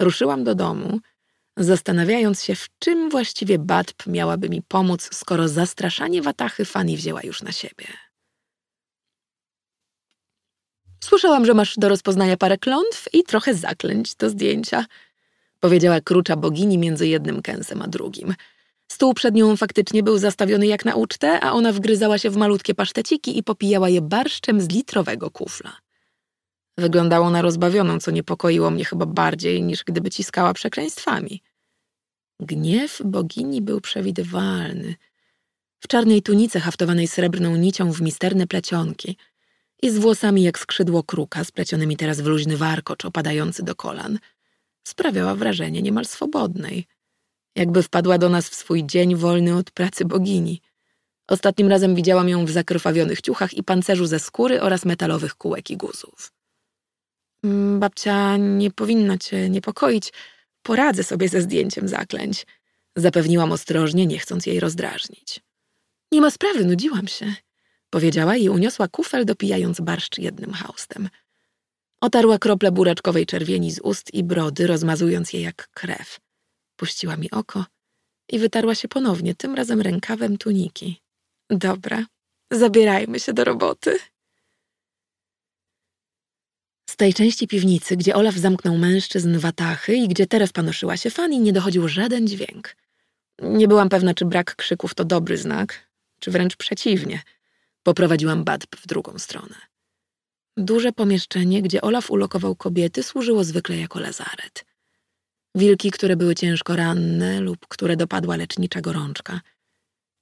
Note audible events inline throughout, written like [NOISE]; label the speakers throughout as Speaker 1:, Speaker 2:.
Speaker 1: Ruszyłam do domu, zastanawiając się, w czym właściwie Batp miałaby mi pomóc, skoro zastraszanie Watachy Fanny wzięła już na siebie. Słyszałam, że masz do rozpoznania parę klątw i trochę zaklęć do zdjęcia, powiedziała krucza bogini między jednym kęsem a drugim. Stół przed nią faktycznie był zastawiony jak na ucztę, a ona wgryzała się w malutkie paszteciki i popijała je barszczem z litrowego kufla. Wyglądało na rozbawioną, co niepokoiło mnie chyba bardziej, niż gdyby ciskała przekleństwami. Gniew bogini był przewidywalny. W czarnej tunice haftowanej srebrną nicią w misterne plecionki i z włosami jak skrzydło kruka, splecionymi teraz w luźny warkocz opadający do kolan, sprawiała wrażenie niemal swobodnej. Jakby wpadła do nas w swój dzień wolny od pracy bogini. Ostatnim razem widziałam ją w zakrwawionych ciuchach i pancerzu ze skóry oraz metalowych kółek i guzów. Mm, babcia nie powinna cię niepokoić. Poradzę sobie ze zdjęciem zaklęć. Zapewniłam ostrożnie, nie chcąc jej rozdrażnić. Nie ma sprawy, nudziłam się, powiedziała i uniosła kufel, dopijając barszcz jednym haustem. Otarła krople buraczkowej czerwieni z ust i brody, rozmazując je jak krew. Puściła mi oko i wytarła się ponownie, tym razem rękawem tuniki. Dobra, zabierajmy się do roboty. Z tej części piwnicy, gdzie Olaf zamknął mężczyzn watachy i gdzie teraz panoszyła się Fanny, nie dochodził żaden dźwięk. Nie byłam pewna, czy brak krzyków to dobry znak, czy wręcz przeciwnie. Poprowadziłam Badb w drugą stronę. Duże pomieszczenie, gdzie Olaf ulokował kobiety, służyło zwykle jako lazaret. Wilki, które były ciężko ranne lub które dopadła lecznicza gorączka.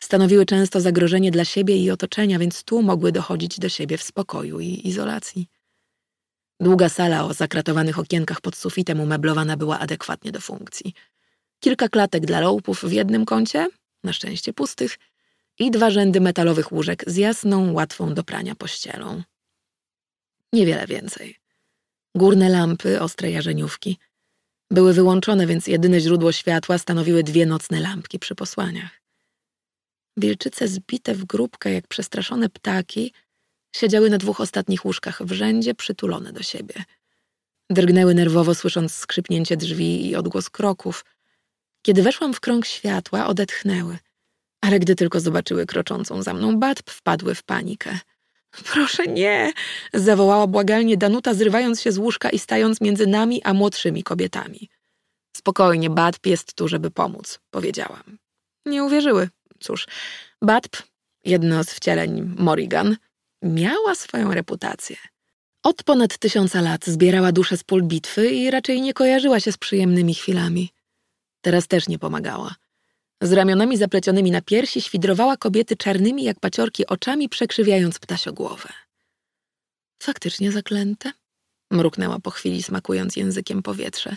Speaker 1: Stanowiły często zagrożenie dla siebie i otoczenia, więc tu mogły dochodzić do siebie w spokoju i izolacji. Długa sala o zakratowanych okienkach pod sufitem umeblowana była adekwatnie do funkcji. Kilka klatek dla lołpów w jednym kącie, na szczęście pustych, i dwa rzędy metalowych łóżek z jasną, łatwą do prania pościelą. Niewiele więcej. Górne lampy, ostre jarzeniówki. Były wyłączone, więc jedyne rzędło światła stanowiły dwie nocne lampki przy posłaniach. Wilczyce zbite w grupkę jak przestraszone ptaki Siedziały na dwóch ostatnich łóżkach w rzędzie, przytulone do siebie. Drgnęły nerwowo, słysząc skrzypnięcie drzwi i odgłos kroków. Kiedy weszłam w krąg światła, odetchnęły, ale gdy tylko zobaczyły kroczącą za mną Batb, wpadły w panikę. Proszę nie! zawołała błagalnie Danuta, zrywając się z łóżka i stając między nami a młodszymi kobietami. Spokojnie, Batb jest tu, żeby pomóc, powiedziałam. Nie uwierzyły. Cóż, Batb, jedno z wcieleń Morrigan, miała swoją reputację. Od ponad tysiąca lat zbierała dusze z pól bitwy i raczej nie kojarzyła się z przyjemnymi chwilami. Teraz też nie pomagała. Z ramionami zaplecionymi na piersi świdrowała kobiety czarnymi jak paciorki oczami, przekrzywiając ptasio głowę. Faktycznie zaklęte? Mruknęła po chwili, smakując językiem powietrze.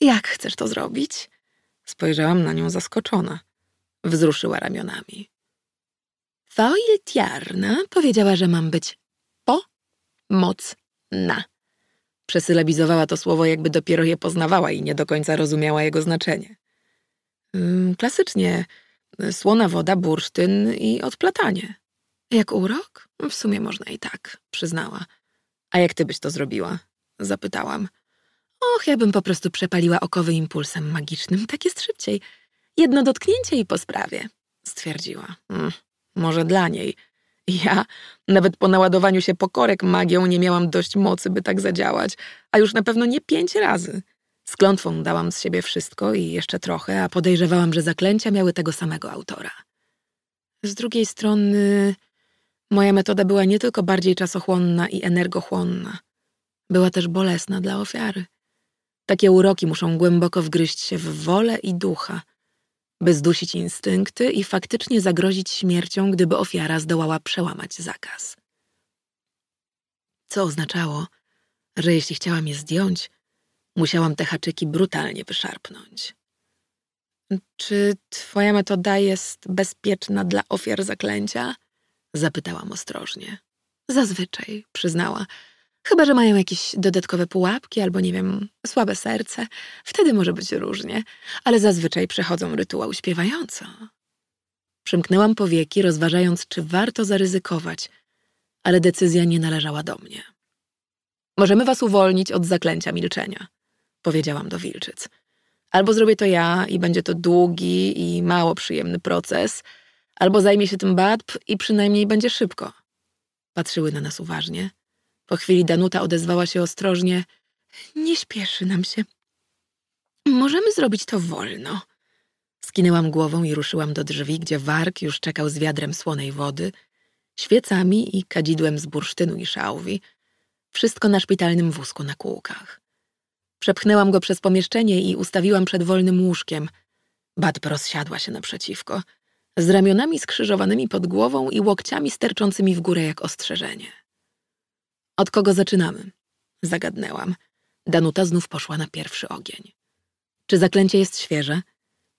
Speaker 1: Jak chcesz to zrobić? Spojrzałam na nią zaskoczona. Wzruszyła ramionami. Foiltiarna powiedziała, że mam być po-moc-na. Przesylabizowała to słowo, jakby dopiero je poznawała i nie do końca rozumiała jego znaczenie. Mm, klasycznie słona woda, bursztyn i odplatanie. Jak urok? W sumie można i tak, przyznała. A jak ty byś to zrobiła? Zapytałam. Och, ja bym po prostu przepaliła okowy impulsem magicznym, tak jest szybciej. Jedno dotknięcie i po sprawie, stwierdziła. Mm, może dla niej. Ja, nawet po naładowaniu się pokorek magią, nie miałam dość mocy, by tak zadziałać, a już na pewno nie pięć razy. Z klątwą dałam z siebie wszystko i jeszcze trochę, a podejrzewałam, że zaklęcia miały tego samego autora. Z drugiej strony, moja metoda była nie tylko bardziej czasochłonna i energochłonna, była też bolesna dla ofiary. Takie uroki muszą głęboko wgryźć się w wolę i ducha, by zdusić instynkty i faktycznie zagrozić śmiercią, gdyby ofiara zdołała przełamać zakaz. Co oznaczało, że jeśli chciałam je zdjąć, musiałam te haczyki brutalnie wyszarpnąć. Czy twoja metoda jest bezpieczna dla ofiar zaklęcia? Zapytałam ostrożnie. Zazwyczaj, przyznała. Chyba, że mają jakieś dodatkowe pułapki albo, nie wiem, słabe serce. Wtedy może być różnie, ale zazwyczaj przechodzą rytuał śpiewająco. Przymknęłam powieki, rozważając, czy warto zaryzykować, ale decyzja nie należała do mnie. Możemy was uwolnić od zaklęcia milczenia, powiedziałam do wilczyc. Albo zrobię to ja i będzie to długi i mało przyjemny proces, albo zajmie się tym Badb i przynajmniej będzie szybko. Patrzyły na nas uważnie. Po chwili Danuta odezwała się ostrożnie. Nie śpieszy nam się. Możemy zrobić to wolno. Skinęłam głową i ruszyłam do drzwi, gdzie wark już czekał z wiadrem słonej wody, świecami i kadzidłem z bursztynu i szałwi. Wszystko na szpitalnym wózku na kółkach. Przepchnęłam go przez pomieszczenie i ustawiłam przed wolnym łóżkiem. Badb rozsiadła się naprzeciwko, z ramionami skrzyżowanymi pod głową i łokciami sterczącymi w górę jak ostrzeżenie. Od kogo zaczynamy? Zagadnęłam. Danuta znów poszła na pierwszy ogień. Czy zaklęcie jest świeże?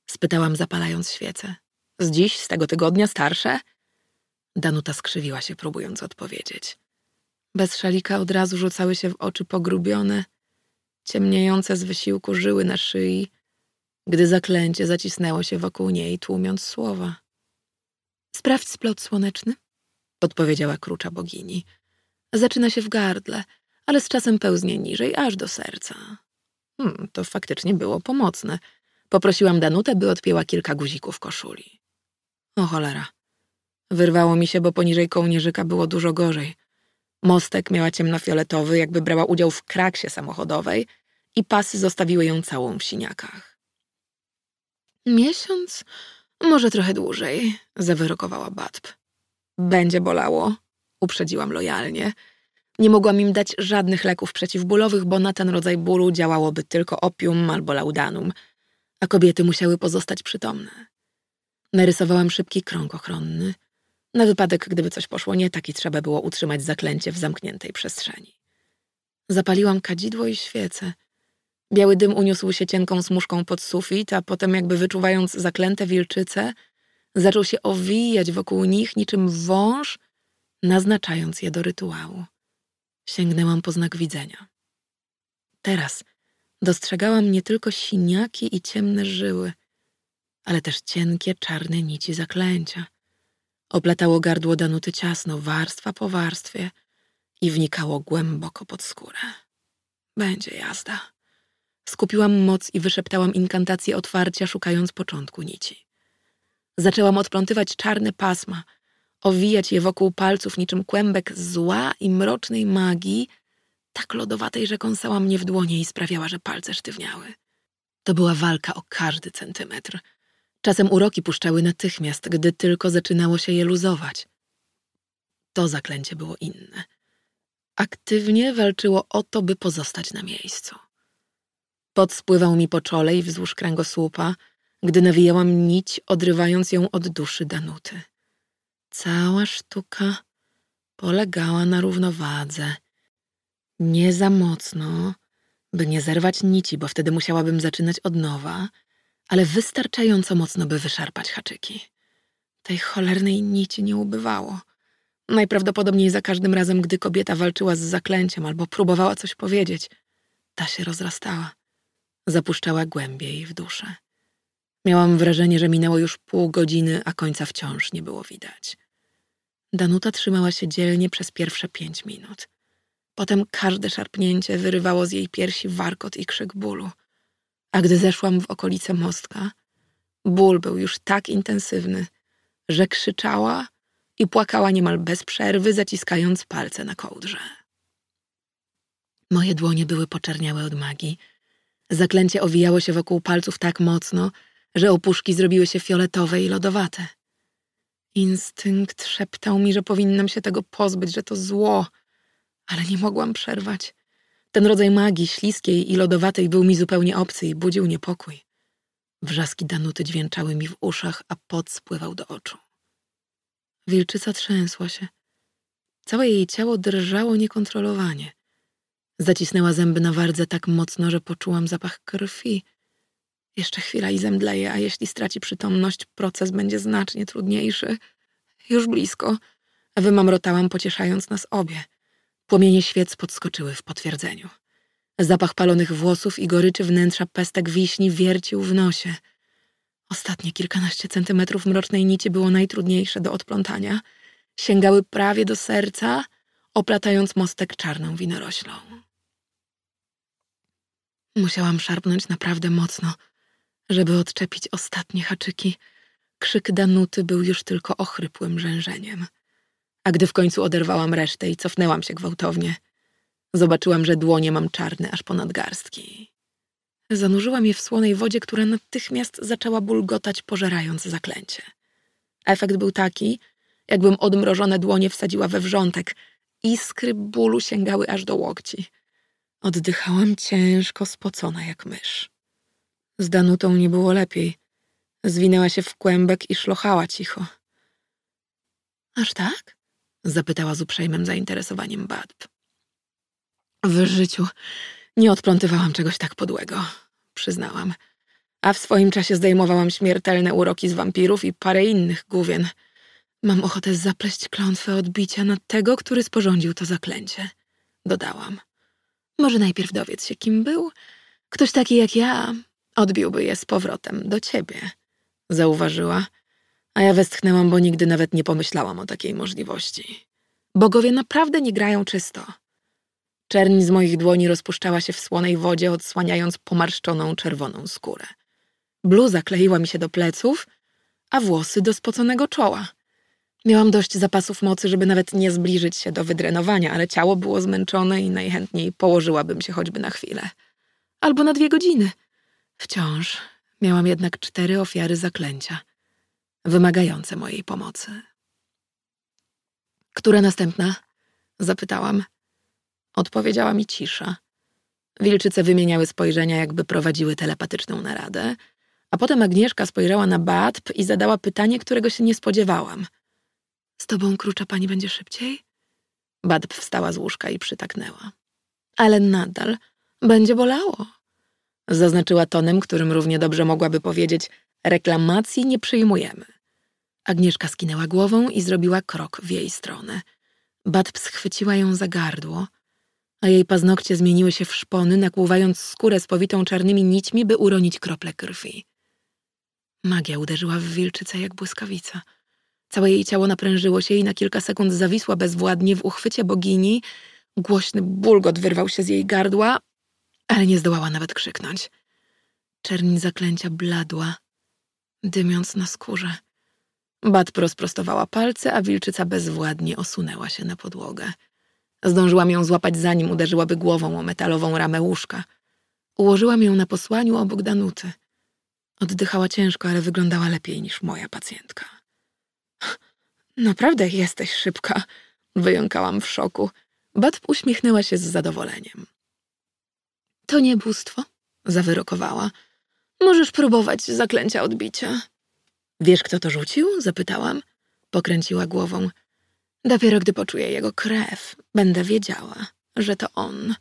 Speaker 1: Spytałam, zapalając świecę. Z dziś, z tego tygodnia, starsze? Danuta skrzywiła się, próbując odpowiedzieć. Bez szalika od razu rzucały się w oczy pogrubione, ciemniejące z wysiłku żyły na szyi, gdy zaklęcie zacisnęło się wokół niej, tłumiąc słowa. Sprawdź splot słoneczny, podpowiedziała krucza bogini. Zaczyna się w gardle, ale z czasem pełznie niżej, aż do serca. Hmm, to faktycznie było pomocne. Poprosiłam Danutę, by odpięła kilka guzików koszuli. O cholera. Wyrwało mi się, bo poniżej kołnierzyka było dużo gorzej. Mostek miała ciemnofioletowy, jakby brała udział w kraksie samochodowej i pasy zostawiły ją całą w siniakach. Miesiąc? Może trochę dłużej, zawyrokowała Batb. Będzie bolało, uprzedziłam lojalnie. Nie mogłam im dać żadnych leków przeciwbólowych, bo na ten rodzaj bólu działałoby tylko opium albo laudanum, a kobiety musiały pozostać przytomne. Narysowałam szybki krąg ochronny, na wypadek, gdyby coś poszło nie tak i trzeba było utrzymać zaklęcie w zamkniętej przestrzeni. Zapaliłam kadzidło i świecę. Biały dym uniósł się cienką smuszką pod sufit, a potem jakby wyczuwając zaklęte wilczyce, zaczął się owijać wokół nich niczym wąż, naznaczając je do rytuału. Sięgnęłam po znak widzenia. Teraz dostrzegałam nie tylko siniaki i ciemne żyły, ale też cienkie, czarne nici zaklęcia. Oplatało gardło Danuty ciasno, warstwa po warstwie i wnikało głęboko pod skórę. Będzie jazda. Skupiłam moc i wyszeptałam inkantację otwarcia, szukając początku nici. Zaczęłam odplątywać czarne pasma, owijać je wokół palców niczym kłębek zła i mrocznej magii, tak lodowatej, że kąsała mnie w dłonie i sprawiała, że palce sztywniały. To była walka o każdy centymetr – Czasem uroki puszczały natychmiast, gdy tylko zaczynało się je luzować. To zaklęcie było inne. Aktywnie walczyło o to, by pozostać na miejscu. Pot spływał mi po czole i wzdłuż kręgosłupa, gdy nawijałam nić, odrywając ją od duszy Danuty. Cała sztuka polegała na równowadze. Nie za mocno, by nie zerwać nici, bo wtedy musiałabym zaczynać od nowa – ale wystarczająco mocno, by wyszarpać haczyki. Tej cholernej nici nie ubywało. Najprawdopodobniej za każdym razem, gdy kobieta walczyła z zaklęciem albo próbowała coś powiedzieć, ta się rozrastała. Zapuszczała głębiej w duszę. Miałam wrażenie, że minęło już pół godziny, a końca wciąż nie było widać. Danuta trzymała się dzielnie przez pierwsze pięć minut. Potem każde szarpnięcie wyrywało z jej piersi warkot i krzyk bólu. A gdy zeszłam w okolice mostka, ból był już tak intensywny, że krzyczała i płakała niemal bez przerwy, zaciskając palce na kołdrze. Moje dłonie były poczerniałe od magii. Zaklęcie owijało się wokół palców tak mocno, że opuszki zrobiły się fioletowe i lodowate. Instynkt szeptał mi, że powinnam się tego pozbyć, że to zło, ale nie mogłam przerwać. Ten rodzaj magii śliskiej i lodowatej był mi zupełnie obcy i budził niepokój. Wrzaski Danuty dźwięczały mi w uszach, a pot spływał do oczu. Wilczyca trzęsła się. Całe jej ciało drżało niekontrolowanie. Zacisnęła zęby na wardze tak mocno, że poczułam zapach krwi. Jeszcze chwila i zemdleje, a jeśli straci przytomność, proces będzie znacznie trudniejszy. Już blisko. Wymamrotałam, pocieszając nas obie. Płomienie świec podskoczyły w potwierdzeniu. Zapach palonych włosów i goryczy wnętrza pestek wiśni wiercił w nosie. Ostatnie kilkanaście centymetrów mrocznej nici było najtrudniejsze do odplątania. Sięgały prawie do serca, oplatając mostek czarną winoroślą. Musiałam szarpnąć naprawdę mocno, żeby odczepić ostatnie haczyki. Krzyk Danuty był już tylko ochrypłym rzężeniem. A gdy w końcu oderwałam resztę i cofnęłam się gwałtownie, zobaczyłam, że dłonie mam czarne aż ponad garstki. Zanurzyłam je w słonej wodzie, która natychmiast zaczęła bulgotać, pożerając zaklęcie. Efekt był taki, jakbym odmrożone dłonie wsadziła we wrzątek. Iskry bólu sięgały aż do łokci. Oddychałam ciężko, spocona jak mysz. Z Danutą nie było lepiej. Zwinęła się w kłębek i szlochała cicho. Aż tak? Zapytała z uprzejmym zainteresowaniem Badb. W życiu nie odplątywałam czegoś tak podłego, przyznałam. A w swoim czasie zdejmowałam śmiertelne uroki z wampirów i parę innych główien. Mam ochotę zapleść klątwę odbicia na tego, który sporządził to zaklęcie. Dodałam. Może najpierw dowiedz się, kim był. Ktoś taki jak ja odbiłby je z powrotem do ciebie, zauważyła, a ja westchnęłam, bo nigdy nawet nie pomyślałam o takiej możliwości. Bogowie naprawdę nie grają czysto. Czerń z moich dłoni rozpuszczała się w słonej wodzie, odsłaniając pomarszczoną czerwoną skórę. Bluza kleiła mi się do pleców, a włosy do spoconego czoła. Miałam dość zapasów mocy, żeby nawet nie zbliżyć się do wydrenowania, ale ciało było zmęczone i najchętniej położyłabym się choćby na chwilę. Albo na dwie godziny. Wciąż miałam jednak cztery ofiary zaklęcia, wymagające mojej pomocy. Która następna? Zapytałam. Odpowiedziała mi cisza. Wilczyce wymieniały spojrzenia, jakby prowadziły telepatyczną naradę, a potem Agnieszka spojrzała na Batp i zadała pytanie, którego się nie spodziewałam. Z tobą krucza pani będzie szybciej? Batp wstała z łóżka i przytaknęła. Ale nadal będzie bolało. Zaznaczyła tonem, którym równie dobrze mogłaby powiedzieć reklamacji nie przyjmujemy. Agnieszka skinęła głową i zrobiła krok w jej stronę. Batp schwyciła ją za gardło, a jej paznokcie zmieniły się w szpony, nakłuwając skórę spowitą czarnymi nićmi, by uronić krople krwi. Magia uderzyła w wilczycę jak błyskawica. Całe jej ciało naprężyło się i na kilka sekund zawisła bezwładnie w uchwycie bogini. Głośny bulgot wyrwał się z jej gardła, ale nie zdołała nawet krzyknąć. Czerń zaklęcia bladła, dymiąc na skórze. Bat rozprostowała palce, a wilczyca bezwładnie osunęła się na podłogę. Zdążyłam ją złapać, zanim uderzyłaby głową o metalową ramę łóżka. Ułożyłam ją na posłaniu obok Danuty. Oddychała ciężko, ale wyglądała lepiej niż moja pacjentka. [LAUGHS] Naprawdę jesteś szybka, wyjąkałam w szoku. Bat uśmiechnęła się z zadowoleniem. To nie bóstwo, zawyrokowała. Możesz próbować zaklęcia odbicia. Wiesz, kto to rzucił? zapytałam. Pokręciła głową. Dopiero gdy poczuję jego krew, będę wiedziała, że to on.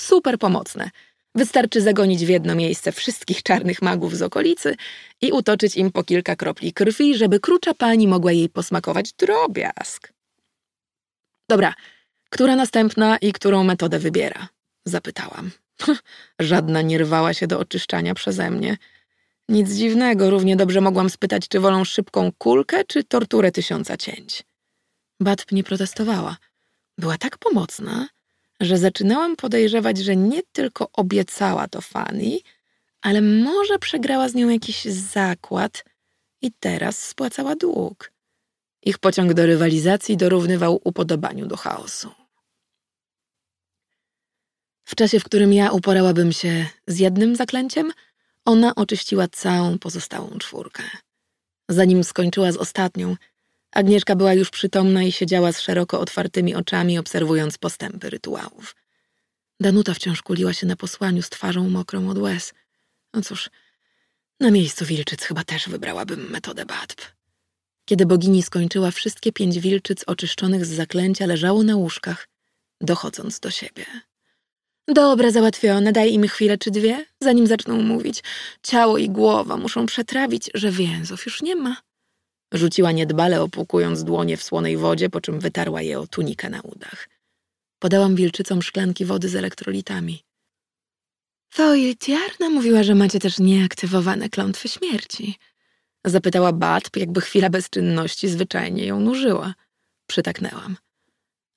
Speaker 1: Super pomocne. Wystarczy zagonić w jedno miejsce wszystkich czarnych magów z okolicy i utoczyć im po kilka kropli krwi, żeby krucza pani mogła jej posmakować drobiazg. Dobra, która następna i którą metodę wybiera? Zapytałam. [LAUGHS] Żadna nie rwała się do oczyszczania przeze mnie. Nic dziwnego, równie dobrze mogłam spytać, czy wolą szybką kulkę, czy torturę tysiąca cięć. Batp nie protestowała. Była tak pomocna, że zaczynałam podejrzewać, że nie tylko obiecała to Fanny, ale może przegrała z nią jakiś zakład i teraz spłacała dług. Ich pociąg do rywalizacji dorównywał upodobaniu do chaosu. W czasie, w którym ja uporałabym się z jednym zaklęciem, ona oczyściła całą pozostałą czwórkę. Zanim skończyła z ostatnią, Agnieszka była już przytomna i siedziała z szeroko otwartymi oczami, obserwując postępy rytuałów. Danuta wciąż kuliła się na posłaniu z twarzą mokrą od łez. No cóż, na miejscu wilczyc chyba też wybrałabym metodę Batb. Kiedy bogini skończyła, wszystkie pięć wilczyc oczyszczonych z zaklęcia leżało na łóżkach, dochodząc do siebie. Dobra, załatwione, daj im chwilę czy dwie, zanim zaczną mówić. Ciało i głowa muszą przetrawić, że więzów już nie ma. Rzuciła niedbale, opłukując dłonie w słonej wodzie, po czym wytarła je o tunikę na udach. Podałam wilczycom szklanki wody z elektrolitami. Diarna mówiła, że macie też nieaktywowane klątwy śmierci. Zapytała Batp, jakby chwila bezczynności zwyczajnie ją nużyła. Przytaknęłam.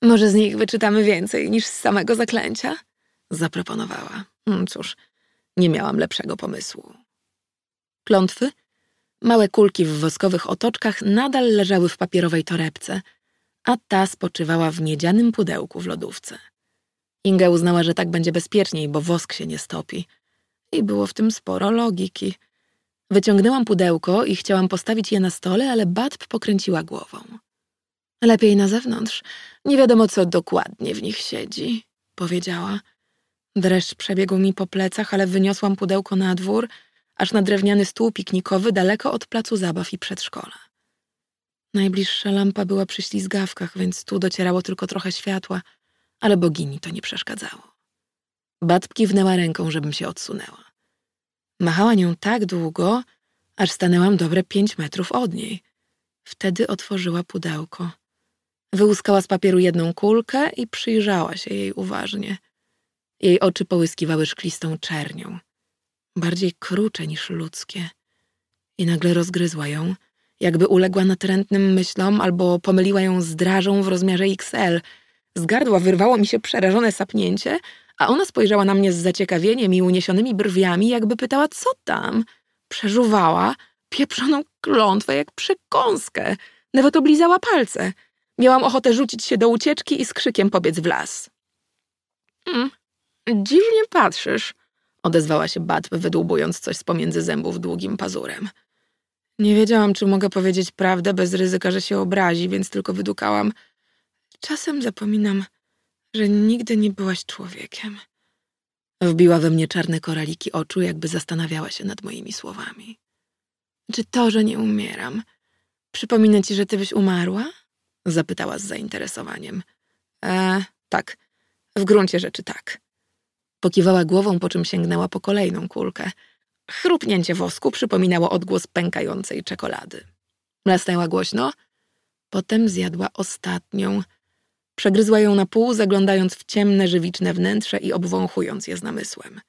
Speaker 1: Może z nich wyczytamy więcej niż z samego zaklęcia? Zaproponowała. Hmm, cóż, Nie miałam lepszego pomysłu. Klątwy, małe kulki w woskowych otoczkach nadal leżały w papierowej torebce, a ta spoczywała w miedzianym pudełku w lodówce. Inga uznała, że tak będzie bezpieczniej, bo wosk się nie stopi. I było w tym sporo logiki. Wyciągnęłam pudełko i chciałam postawić je na stole, ale Batb pokręciła głową. Lepiej na zewnątrz. Nie wiadomo, co dokładnie w nich siedzi, powiedziała. Dreszcz przebiegł mi po plecach, ale wyniosłam pudełko na dwór, aż na drewniany stół piknikowy daleko od placu zabaw i przedszkola. Najbliższa lampa była przy ślizgawkach, więc tu docierało tylko trochę światła, ale bogini to nie przeszkadzało. Bat kiwnęła ręką, żebym się odsunęła. Machała nią tak długo, aż stanęłam dobre pięć metrów od niej. Wtedy otworzyła pudełko. Wyłuskała z papieru jedną kulkę i przyjrzała się jej uważnie. Jej oczy połyskiwały szklistą czernią, bardziej krucze niż ludzkie. I nagle rozgryzła ją, jakby uległa natrętnym myślom albo pomyliła ją z drażą w rozmiarze XL. Z gardła wyrwało mi się przerażone sapnięcie, a ona spojrzała na mnie z zaciekawieniem i uniesionymi brwiami, jakby pytała, co tam. Przeżuwała pieprzoną klątwę jak przekąskę. Nawet oblizała palce. Miałam ochotę rzucić się do ucieczki i z krzykiem pobiec w las. Mm, dziwnie patrzysz, odezwała się Batw, wydłubując coś z pomiędzy zębów długim pazurem. Nie wiedziałam, czy mogę powiedzieć prawdę bez ryzyka, że się obrazi, więc tylko wydukałam. Czasem zapominam, że nigdy nie byłaś człowiekiem. Wbiła we mnie czarne koraliki oczu, jakby zastanawiała się nad moimi słowami. Czy to, że nie umieram, przypomina ci, że ty byś umarła? Zapytała z zainteresowaniem. E, tak, w gruncie rzeczy tak. Pokiwała głową, po czym sięgnęła po kolejną kulkę. Chrupnięcie wosku przypominało odgłos pękającej czekolady. Mlasnęła głośno, potem zjadła ostatnią. Przegryzła ją na pół, zaglądając w ciemne, żywiczne wnętrze i obwąchując je z namysłem.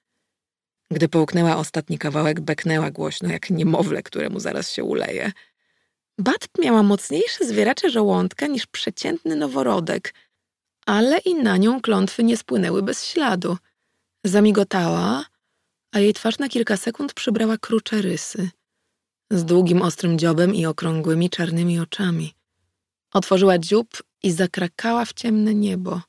Speaker 1: Gdy połknęła ostatni kawałek, beknęła głośno, jak niemowlę, któremu zaraz się uleje. Bat miała mocniejsze zwieracze żołądka niż przeciętny noworodek, ale i na nią klątwy nie spłynęły bez śladu. Zamigotała, a jej twarz na kilka sekund przybrała krucze rysy. Z długim, ostrym dziobem i okrągłymi, czarnymi oczami. Otworzyła dziób i zakrakała w ciemne niebo.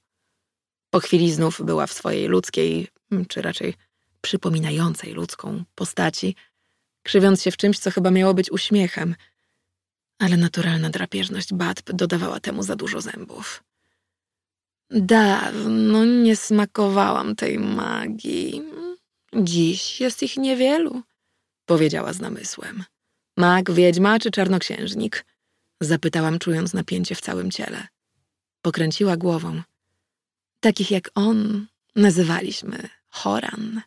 Speaker 1: Po chwili znów była w swojej ludzkiej, czy raczej przypominającej ludzką postaci, krzywiąc się w czymś, co chyba miało być uśmiechem, ale naturalna drapieżność Batb dodawała temu za dużo zębów. Dawno nie smakowałam tej magii. Dziś jest ich niewielu, powiedziała z namysłem. Mag, wiedźma czy czarnoksiężnik? Zapytałam, czując napięcie w całym ciele. Pokręciła głową. Takich jak on nazywaliśmy Horan.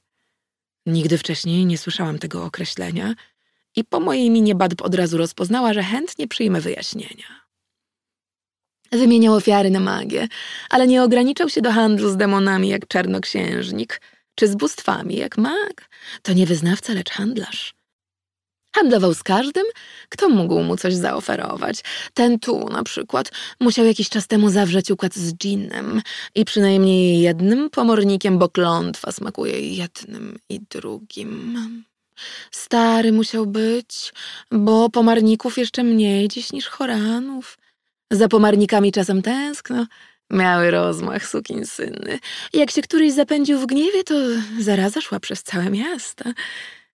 Speaker 1: Nigdy wcześniej nie słyszałam tego określenia i po mojej minie Badb od razu rozpoznała, że chętnie przyjmę wyjaśnienia. Wymieniał ofiary na magię, ale nie ograniczał się do handlu z demonami jak czarnoksiężnik, czy z bóstwami jak mag. To nie wyznawca, lecz handlarz. Handlował z każdym, kto mógł mu coś zaoferować. Ten tu na przykład musiał jakiś czas temu zawrzeć układ z dżinnem i przynajmniej jednym pomornikiem, bo klątwa smakuje jednym i drugim. Stary musiał być, bo pomarników jeszcze mniej dziś niż choranów. Za pomarnikami czasem tęskno. Miały rozmach syny. Jak się któryś zapędził w gniewie, to zaraza szła przez całe miasto.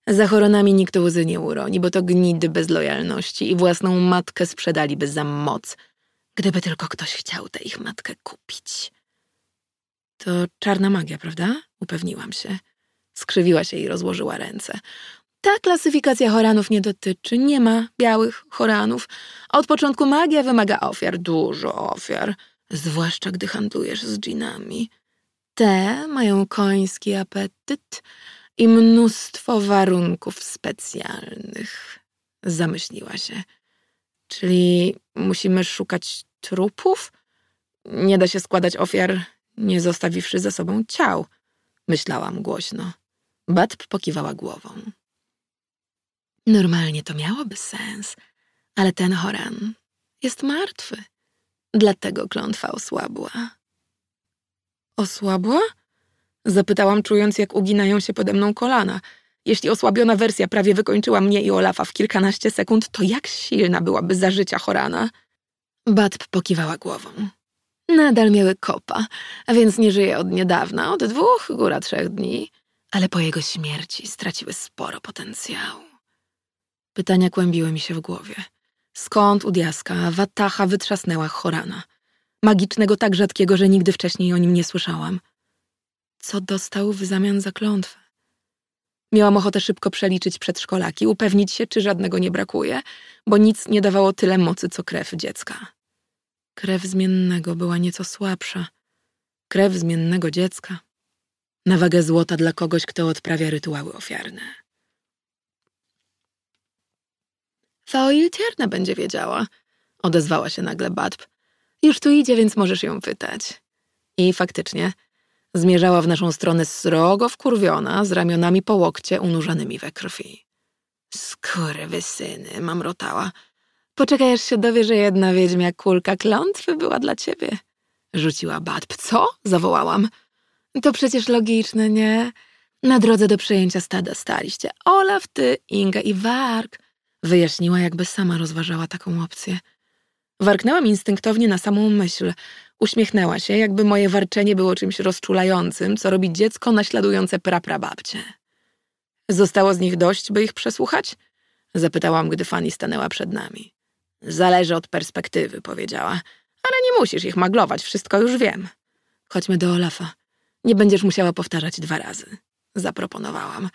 Speaker 1: Za choronami nikt łzy nie uroni, bo to gnidy bez lojalności i własną matkę sprzedaliby za moc, gdyby tylko ktoś chciał tę ich matkę kupić. To czarna magia, prawda? Upewniłam się. Skrzywiła się i rozłożyła ręce. Ta klasyfikacja choranów nie dotyczy. Nie ma białych choranów. Od początku magia wymaga ofiar, dużo ofiar, zwłaszcza gdy handlujesz z dżinami. Te mają koński apetyt i mnóstwo warunków specjalnych. Zamyśliła się. Czyli musimy szukać trupów? Nie da się składać ofiar, nie zostawiwszy za sobą ciał, myślałam głośno. Batb pokiwała głową. Normalnie to miałoby sens, ale ten Horan jest martwy. Dlatego klątwa osłabła. Osłabła? Zapytałam, czując, jak uginają się pode mną kolana – Jeśli osłabiona wersja prawie wykończyła mnie i Olafa w kilkanaście sekund, to jak silna byłaby za życia Horana? Batb pokiwała głową. Nadal miały kopa, a więc nie żyje od niedawna, od dwóch, góra trzech dni, ale po jego śmierci straciły sporo potencjału. Pytania kłębiły mi się w głowie. Skąd u diaska Watacha wytrzasnęła Horana? Magicznego tak rzadkiego, że nigdy wcześniej o nim nie słyszałam. Co dostał w zamian za klątwę? Miałam ochotę szybko przeliczyć przedszkolaki, upewnić się, czy żadnego nie brakuje, bo nic nie dawało tyle mocy, co krew dziecka. Krew zmiennego była nieco słabsza. Krew zmiennego dziecka. Na wagę złota dla kogoś, kto odprawia rytuały ofiarne. Faoiltierna będzie wiedziała, odezwała się nagle Badb. Już tu idzie, więc możesz ją pytać. I faktycznie zmierzała w naszą stronę srogo wkurwiona, z ramionami po łokcie unurzanymi we krwi. Skurwysyny, mamrotała. Poczekaj, aż się dowie, że jedna wiedźmia kulka klątwy była dla ciebie. Rzuciła Badb. Co? Zawołałam. To przecież logiczne, nie? Na drodze do przejęcia stada staliście Olaf, ty, Inga i Warg. Wyjaśniła, jakby sama rozważała taką opcję. Warknęłam instynktownie na samą myśl. Uśmiechnęła się, jakby moje warczenie było czymś rozczulającym, co robi dziecko naśladujące praprababcie. Zostało z nich dość, by ich przesłuchać? Zapytałam, gdy Fanny stanęła przed nami. Zależy od perspektywy, powiedziała. Ale nie musisz ich maglować, wszystko już wiem. Chodźmy do Olafa. Nie będziesz musiała powtarzać dwa razy. Zaproponowałam.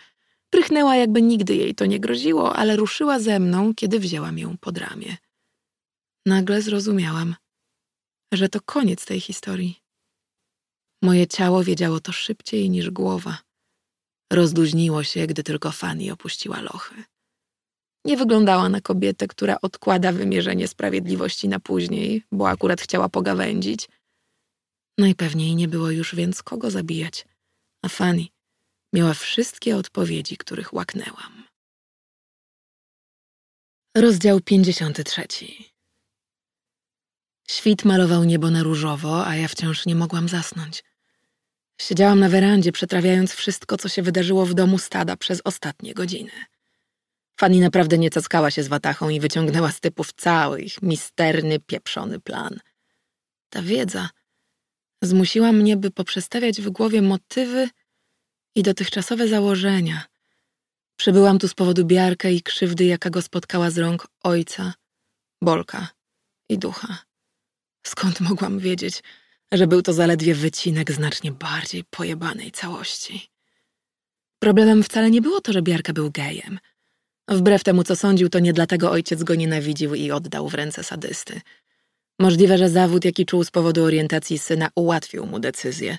Speaker 1: Prychnęła, jakby nigdy jej to nie groziło, ale ruszyła ze mną, kiedy wzięłam ją pod ramię. Nagle zrozumiałam, że to koniec tej historii. Moje ciało wiedziało to szybciej niż głowa. Rozduźniło się, gdy tylko Fanny opuściła lochy. Nie wyglądała na kobietę, która odkłada wymierzenie sprawiedliwości na później, bo akurat chciała pogawędzić. Najpewniej nie było już więc kogo zabijać, a Fanny miała wszystkie odpowiedzi, których łaknęłam. Rozdział 53 Świt malował niebo na różowo, a ja wciąż nie mogłam zasnąć. Siedziałam na werandzie, przetrawiając wszystko, co się wydarzyło w domu stada przez ostatnie godziny. Fanny naprawdę nie cackała się z watachą i wyciągnęła z typów cały ich misterny, pieprzony plan. Ta wiedza zmusiła mnie, by poprzestawiać w głowie motywy i dotychczasowe założenia. Przybyłam tu z powodu biarka i krzywdy, jaka go spotkała z rąk ojca, Bolka i ducha. Skąd mogłam wiedzieć, że był to zaledwie wycinek znacznie bardziej pojebanej całości? Problemem wcale nie było to, że Biarka był gejem. Wbrew temu, co sądził, to nie dlatego ojciec go nienawidził i oddał w ręce sadysty. Możliwe, że zawód, jaki czuł z powodu orientacji syna, ułatwił mu decyzję.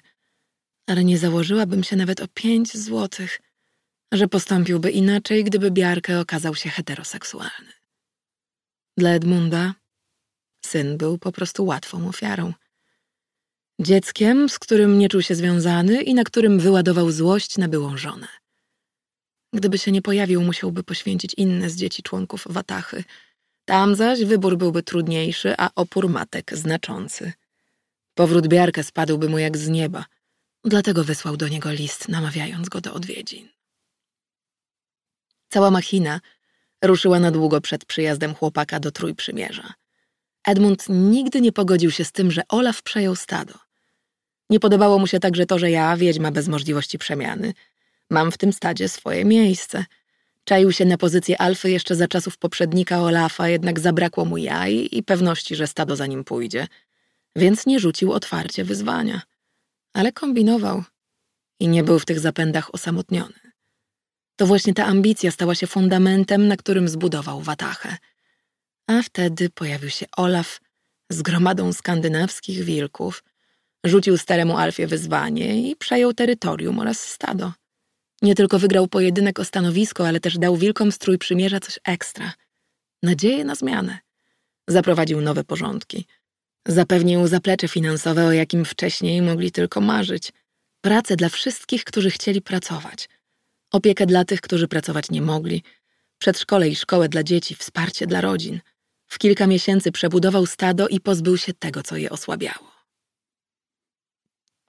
Speaker 1: Ale nie założyłabym się nawet o pięć złotych, że postąpiłby inaczej, gdyby Biarkę okazał się heteroseksualny. Dla Edmunda Syn był po prostu łatwą ofiarą. Dzieckiem, z którym nie czuł się związany i na którym wyładował złość na byłą żonę. Gdyby się nie pojawił, musiałby poświęcić inne z dzieci członków Watachy. Tam zaś wybór byłby trudniejszy, a opór matek znaczący. Powrót Biarka spadłby mu jak z nieba, dlatego wysłał do niego list, namawiając go do odwiedzin. Cała machina ruszyła na długo przed przyjazdem chłopaka do Trójprzymierza. Edmund nigdy nie pogodził się z tym, że Olaf przejął stado. Nie podobało mu się także to, że ja, wiedźma bez możliwości przemiany, mam w tym stadzie swoje miejsce. Czaił się na pozycję alfy jeszcze za czasów poprzednika Olafa, jednak zabrakło mu jaj i pewności, że stado za nim pójdzie, więc nie rzucił otwarcie wyzwania. Ale kombinował i nie był w tych zapędach osamotniony. To właśnie ta ambicja stała się fundamentem, na którym zbudował Watachę – a wtedy pojawił się Olaf z gromadą skandynawskich wilków, rzucił staremu Alfie wyzwanie i przejął terytorium oraz stado. Nie tylko wygrał pojedynek o stanowisko, ale też dał wilkom strój przymierza coś ekstra. Nadzieję na zmianę. Zaprowadził nowe porządki. Zapewnił zaplecze finansowe, o jakim wcześniej mogli tylko marzyć. Pracę dla wszystkich, którzy chcieli pracować. Opiekę dla tych, którzy pracować nie mogli. Przedszkole i szkołę dla dzieci, wsparcie dla rodzin – w kilka miesięcy przebudował stado i pozbył się tego, co je osłabiało.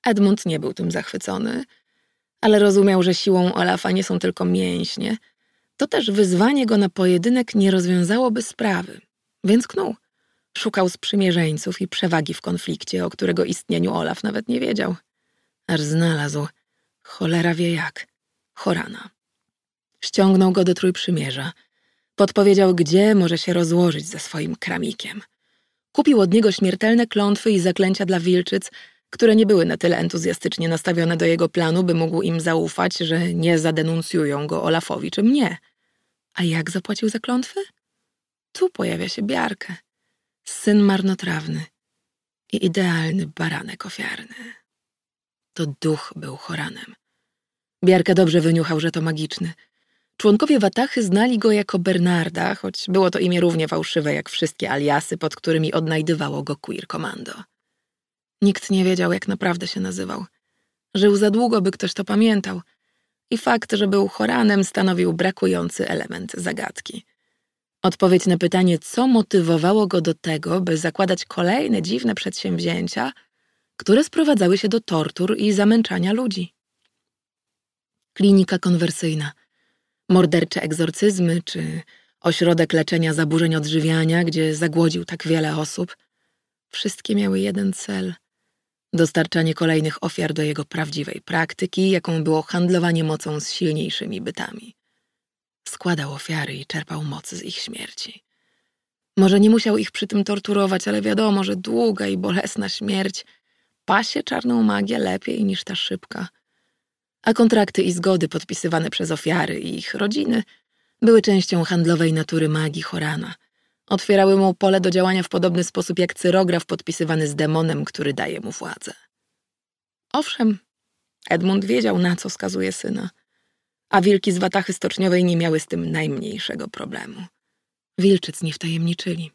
Speaker 1: Edmund nie był tym zachwycony, Ale rozumiał, że siłą Olafa nie są tylko mięśnie. To też wyzwanie go na pojedynek nie rozwiązałoby sprawy. Więc knuł. Szukał sprzymierzeńców i przewagi w konflikcie, o którego istnieniu Olaf nawet nie wiedział. Aż znalazł, cholera wie jak, Chorana. Ściągnął go do Trójprzymierza. Podpowiedział, gdzie może się rozłożyć ze swoim kramikiem. Kupił od niego śmiertelne klątwy i zaklęcia dla wilczyc, które nie były na tyle entuzjastycznie nastawione do jego planu, by mógł im zaufać, że nie zadenuncjują go Olafowi czy mnie. A jak zapłacił za klątwy? Tu pojawia się Biarkę, syn marnotrawny i idealny baranek ofiarny. To duch był Choranem. Biarka dobrze wyniuchał, że to magiczny. Członkowie Watachy znali go jako Bernarda, choć było to imię równie fałszywe jak wszystkie aliasy, pod którymi odnajdywało go Queer Commando. Nikt nie wiedział, jak naprawdę się nazywał. Żył za długo, by ktoś to pamiętał. I fakt, że był Choranem, stanowił brakujący element zagadki. Odpowiedź na pytanie, co motywowało go do tego, by zakładać kolejne dziwne przedsięwzięcia, które sprowadzały się do tortur i zamęczania ludzi. Klinika konwersyjna, mordercze egzorcyzmy czy ośrodek leczenia zaburzeń odżywiania, gdzie zagłodził tak wiele osób, wszystkie miały jeden cel dostarczanie kolejnych ofiar do jego prawdziwej praktyki, jaką było handlowanie mocą z silniejszymi bytami. Składał ofiary i czerpał moc z ich śmierci. Może nie musiał ich przy tym torturować, ale wiadomo, że długa i bolesna śmierć pasie czarną magię lepiej niż ta szybka. A kontrakty i zgody podpisywane przez ofiary i ich rodziny były częścią handlowej natury magii Horana. Otwierały mu pole do działania w podobny sposób jak cyrograf podpisywany z demonem, który daje mu władzę. Owszem, Edmund wiedział, na co skazuje syna, a wilki z watachy stoczniowej nie miały z tym najmniejszego problemu. Wilczyc nie wtajemniczyli.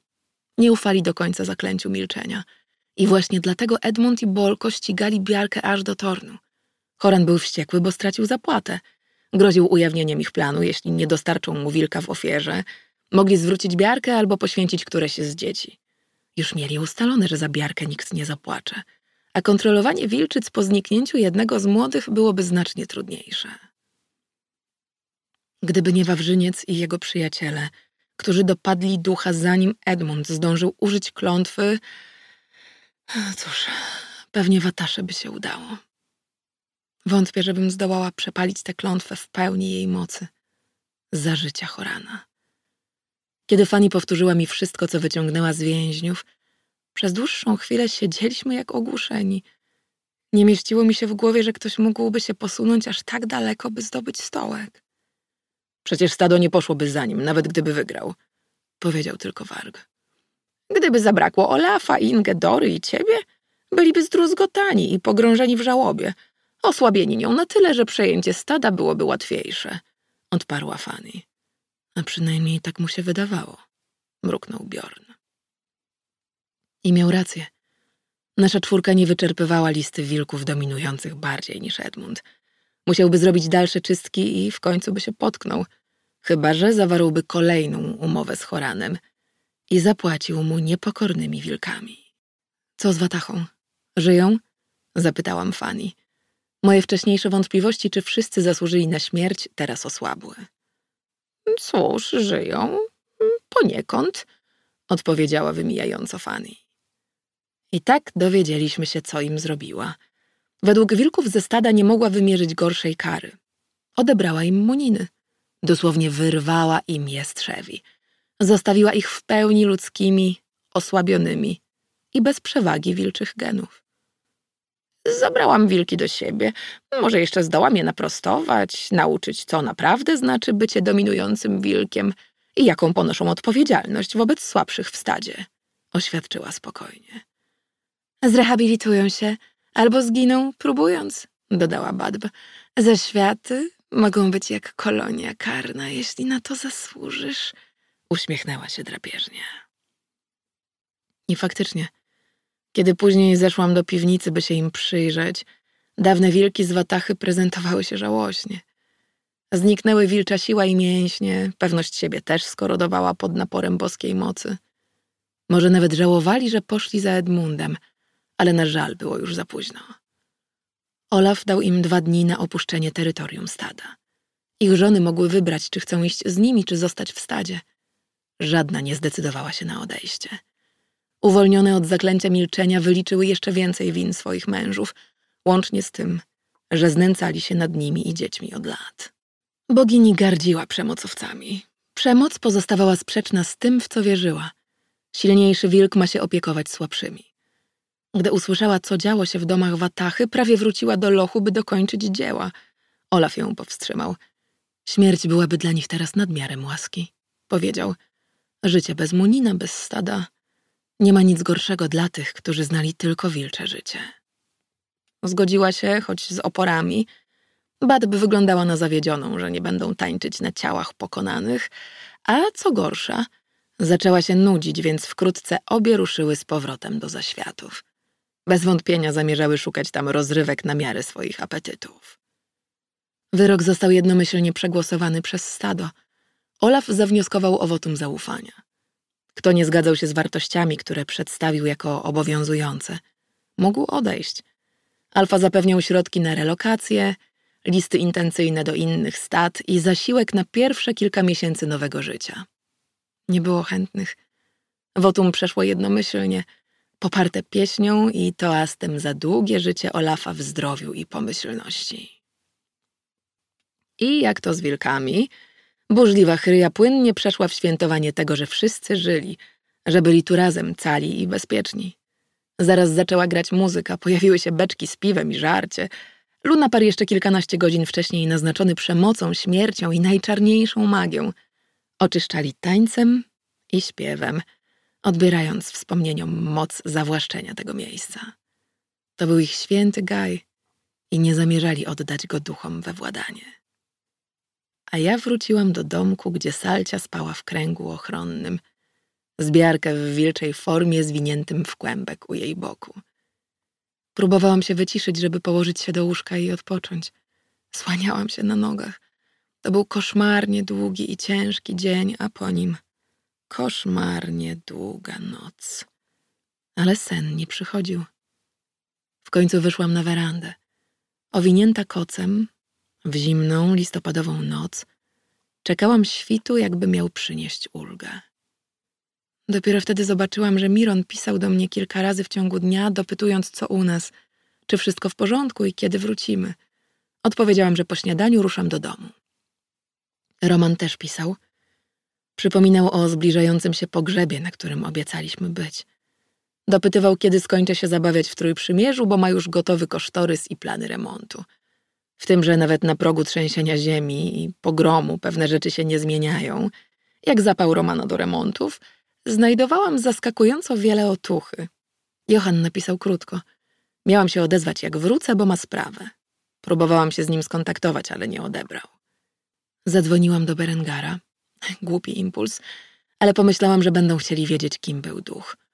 Speaker 1: Nie ufali do końca zaklęciu milczenia – i właśnie dlatego Edmund i Bolko ścigali Biarkę aż do Tornu. Horan był wściekły, bo stracił zapłatę. Groził ujawnieniem ich planu, jeśli nie dostarczą mu wilka w ofierze. Mogli zwrócić Biarkę albo poświęcić któreś z dzieci. Już mieli ustalone, że za Biarkę nikt nie zapłacze. A kontrolowanie wilczyc po zniknięciu jednego z młodych byłoby znacznie trudniejsze. Gdyby nie Wawrzyniec i jego przyjaciele, którzy dopadli ducha zanim Edmund zdążył użyć klątwy, Cóż, pewnie Watasze by się udało. Wątpię, żebym zdołała przepalić tę klątwę w pełni jej mocy. Za życia Chorana. Kiedy Fanny powtórzyła mi wszystko, co wyciągnęła z więźniów, przez dłuższą chwilę siedzieliśmy jak ogłuszeni. Nie mieściło mi się w głowie, że ktoś mógłby się posunąć aż tak daleko, by zdobyć stołek. Przecież stado nie poszłoby za nim, nawet gdyby wygrał, powiedział tylko Warg. Gdyby zabrakło Olafa, Inge, Dory i ciebie, byliby zdruzgotani i pogrążeni w żałobie, osłabieni nią na tyle, że przejęcie stada byłoby łatwiejsze, odparła Fanny. A przynajmniej tak mu się wydawało, mruknął Bjorn. I miał rację. Nasza czwórka nie wyczerpywała listy wilków dominujących bardziej niż Edmund. Musiałby zrobić dalsze czystki i w końcu by się potknął, chyba że zawarłby kolejną umowę z Choranem – i zapłacił mu niepokornymi wilkami. Co z Watachą? Żyją? Zapytałam Fanny. Moje wcześniejsze wątpliwości, czy wszyscy zasłużyli na śmierć, teraz osłabły. Cóż, żyją. Poniekąd, odpowiedziała wymijająco Fanny. I tak dowiedzieliśmy się, co im zrobiła. Według wilków ze stada nie mogła wymierzyć gorszej kary. Odebrała im muniny. Dosłownie wyrwała im je Zostawiła ich w pełni ludzkimi, osłabionymi i bez przewagi wilczych genów. Zabrałam wilki do siebie. Może jeszcze zdołam je naprostować, nauczyć, co naprawdę znaczy bycie dominującym wilkiem i jaką ponoszą odpowiedzialność wobec słabszych w stadzie, oświadczyła spokojnie. Zrehabilitują się albo zginą próbując, dodała Badb. Ze światy mogą być jak kolonia karna, jeśli na to zasłużysz. Uśmiechnęła się drapieżnie. I faktycznie, kiedy później zeszłam do piwnicy, by się im przyjrzeć, dawne wilki z watachy prezentowały się żałośnie. Zniknęły wilcza siła i mięśnie, pewność siebie też skorodowała pod naporem boskiej mocy. Może nawet żałowali, że poszli za Edmundem, ale na żal było już za późno. Olaf dał im dwa dni na opuszczenie terytorium stada. Ich żony mogły wybrać, czy chcą iść z nimi, czy zostać w stadzie. Żadna nie zdecydowała się na odejście. Uwolnione od zaklęcia milczenia wyliczyły jeszcze więcej win swoich mężów, łącznie z tym, że znęcali się nad nimi i dziećmi od lat. Bogini gardziła przemocowcami. Przemoc pozostawała sprzeczna z tym, w co wierzyła. Silniejszy wilk ma się opiekować słabszymi. Gdy usłyszała, co działo się w domach Watachy, prawie wróciła do lochu, by dokończyć dzieła. Olaf ją powstrzymał. Śmierć byłaby dla nich teraz nadmiarem łaski. Powiedział, życie bez Munina, bez stada. Nie ma nic gorszego dla tych, którzy znali tylko wilcze życie. Zgodziła się, choć z oporami. Bad by wyglądała na zawiedzioną, że nie będą tańczyć na ciałach pokonanych, a co gorsza, zaczęła się nudzić, więc wkrótce obie ruszyły z powrotem do zaświatów. Bez wątpienia zamierzały szukać tam rozrywek na miarę swoich apetytów. Wyrok został jednomyślnie przegłosowany przez stado. Olaf zawnioskował o wotum zaufania. Kto nie zgadzał się z wartościami, które przedstawił jako obowiązujące, mógł odejść. Alfa zapewniał środki na relokację, listy intencyjne do innych stad i zasiłek na pierwsze kilka miesięcy nowego życia. Nie było chętnych. Wotum przeszło jednomyślnie, poparte pieśnią i toastem za długie życie Olafa w zdrowiu i pomyślności. I jak to z wilkami, burzliwa chryja płynnie przeszła w świętowanie tego, że wszyscy żyli, że byli tu razem cali i bezpieczni. Zaraz zaczęła grać muzyka, pojawiły się beczki z piwem i żarcie. Lunapar jeszcze kilkanaście godzin wcześniej naznaczony przemocą, śmiercią i najczarniejszą magią. Oczyszczali tańcem i śpiewem, odbierając wspomnieniom moc zawłaszczenia tego miejsca. To był ich święty gaj i nie zamierzali oddać go duchom we władanie. A ja wróciłam do domku, gdzie Salcia spała w kręgu ochronnym – zbiarkę w wilczej formie zwiniętym w kłębek u jej boku. Próbowałam się wyciszyć, żeby położyć się do łóżka i odpocząć. Słaniałam się na nogach. To był koszmarnie długi i ciężki dzień, a po nim koszmarnie długa noc. Ale sen nie przychodził. W końcu wyszłam na werandę. Owinięta kocem, w zimną, listopadową noc, czekałam świtu, jakby miał przynieść ulgę. Dopiero wtedy zobaczyłam, że Miron pisał do mnie kilka razy w ciągu dnia, dopytując, co u nas, czy wszystko w porządku i kiedy wrócimy. Odpowiedziałam, że po śniadaniu ruszam do domu. Roman też pisał. Przypominał o zbliżającym się pogrzebie, na którym obiecaliśmy być. Dopytywał, kiedy skończę się zabawiać w Trójprzymierzu, bo ma już gotowy kosztorys i plany remontu. W tym, że nawet na progu trzęsienia ziemi i pogromu pewne rzeczy się nie zmieniają, jak zapał Romana do remontów – Znajdowałam zaskakująco wiele otuchy. Johan napisał krótko. Miałam się odezwać, jak wrócę, bo ma sprawę. Próbowałam się z nim skontaktować, ale nie odebrał. Zadzwoniłam do Berengara. Głupi impuls, ale pomyślałam, że będą chcieli wiedzieć, kim był duch.